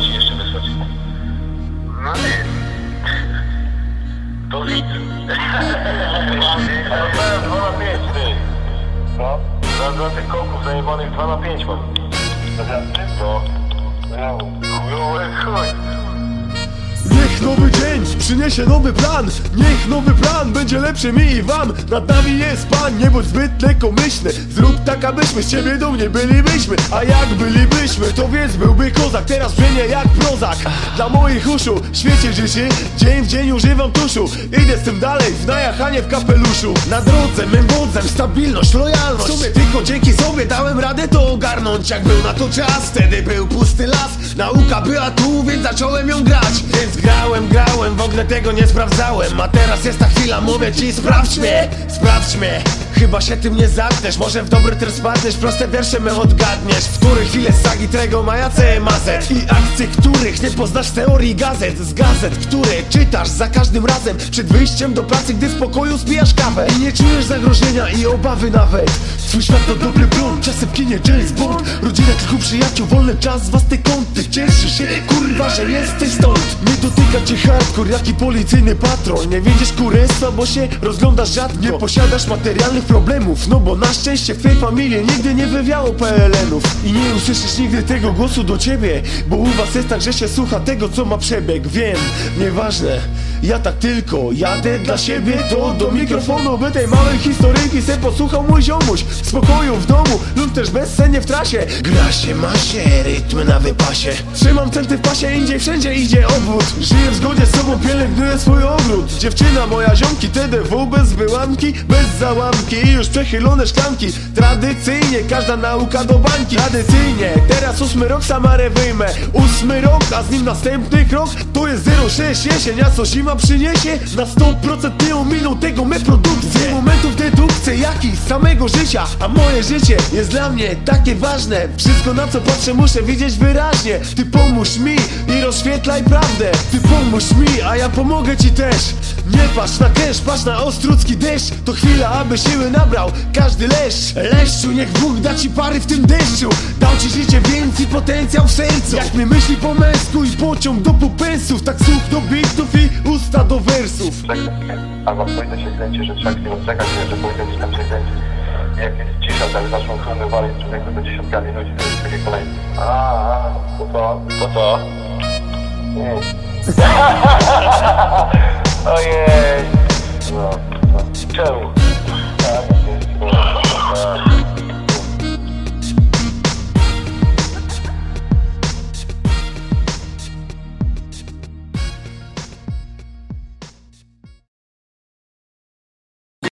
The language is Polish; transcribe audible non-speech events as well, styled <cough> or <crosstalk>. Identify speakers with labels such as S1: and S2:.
S1: Ci jeszcze wysłać? No nie. To widz. Teraz 2 na 5, ty. No? Za, za tych koków zajebanych 2 na 5 mam. No. Chujowe chuj.
S2: Przyniesie nowy plan. Niech nowy plan będzie lepszy mi i wam. Nad nami jest Pan, nie bądź zbyt lekkomyślny Zrób tak, abyśmy z Ciebie dumnie bylibyśmy. A jak bylibyśmy, to więc byłby kozak. Teraz brzmienie jak prozak. Dla moich uszu świecie życie. Dzień w dzień używam tuszu. Idę z tym dalej, w najachanie w kapeluszu. Na drodze mym wodzem stabilność, lojalność tylko dzięki sobie dałem radę to ogarnąć. Jak był na to czas, wtedy był pusty las. Nauka była tu, więc zacząłem ją grać. Więc grałem, grałem, w ogóle tego nie sprawdzałem. A teraz jest ta chwila, mówię ci, sprawdź mnie Sprawdź mnie Chyba się tym nie zamkniesz, może w dobry tryb spadniesz Proste wiersze my odgadniesz. W których chwile sagi Trego maja mazet I akcje, których nie poznasz z teorii gazet. Z gazet, które czytasz za każdym razem. Przed wyjściem do pracy, gdy w pokoju spijasz kawę. I nie czujesz zagrożenia i obawy nawet. Twój świat to dobry bron, czasem w kinie James Bond Rodzina, kilku przyjaciół, wolny czas, was te kąty Cieszysz się, kurwa, że jesteś stąd. Nie dotyka cię hardcore, jak i policyjny patrol. Nie widzisz kurestwa, bo się rozglądasz rzadko. Nie posiadasz materialnych problemów No bo na szczęście w twojej familii nigdy nie wywiało PLN-ów I nie usłyszysz nigdy tego głosu do ciebie Bo u was jest tak, że się słucha tego, co ma przebieg Wiem, nieważne ja tak tylko jadę dla siebie To do mikrofonu, by tej małej historyjki se posłuchał mój ziomuś. W spokoju w domu lub też bezsennie w trasie. Gra się, ma się, rytmy na wypasie. Trzymam centy w pasie, indziej wszędzie idzie obwód. Żyję w zgodzie z sobą, pielęgnuję swój ogród. Dziewczyna moja ziomki, TDW bez wyłamki Bez załamki. I już przechylone szklanki. Tradycyjnie, każda nauka do bańki. Tradycyjnie, teraz ósmy rok Samarę wyjmę. Ósmy rok, a z nim następny krok. To jest 06 jesień, a co zima przyniesie Na 100% nie ominą tego me produkcje momentów dedukcję, jak i samego życia. A moje życie jest dla mnie takie ważne. Wszystko na co patrzę muszę widzieć wyraźnie. Ty pomóż mi i rozświetlaj prawdę. Ty pomóż mi, a ja pomogę ci też. Nie patrz na cash, patrz na ostrucki deszcz. To chwila, aby siły nabrał każdy leszcz. Leszczu, niech Bóg da ci pary w tym deszczu. Dał ci życie, więc i potencjał w sercu. Jak my myśli po męsku i pociąg do pupensów Tak słuch do bitów i usta do wersów
S1: Albo pójdę się że trzeba chwilę czekać, nie, że tam się. Jak jest cisza, tak zaczną tłumy walić, czy jakby do dziesiątkami ludzi, to jest takie kolejne. A, a, to? To co? Nie. <laughs> Ojej.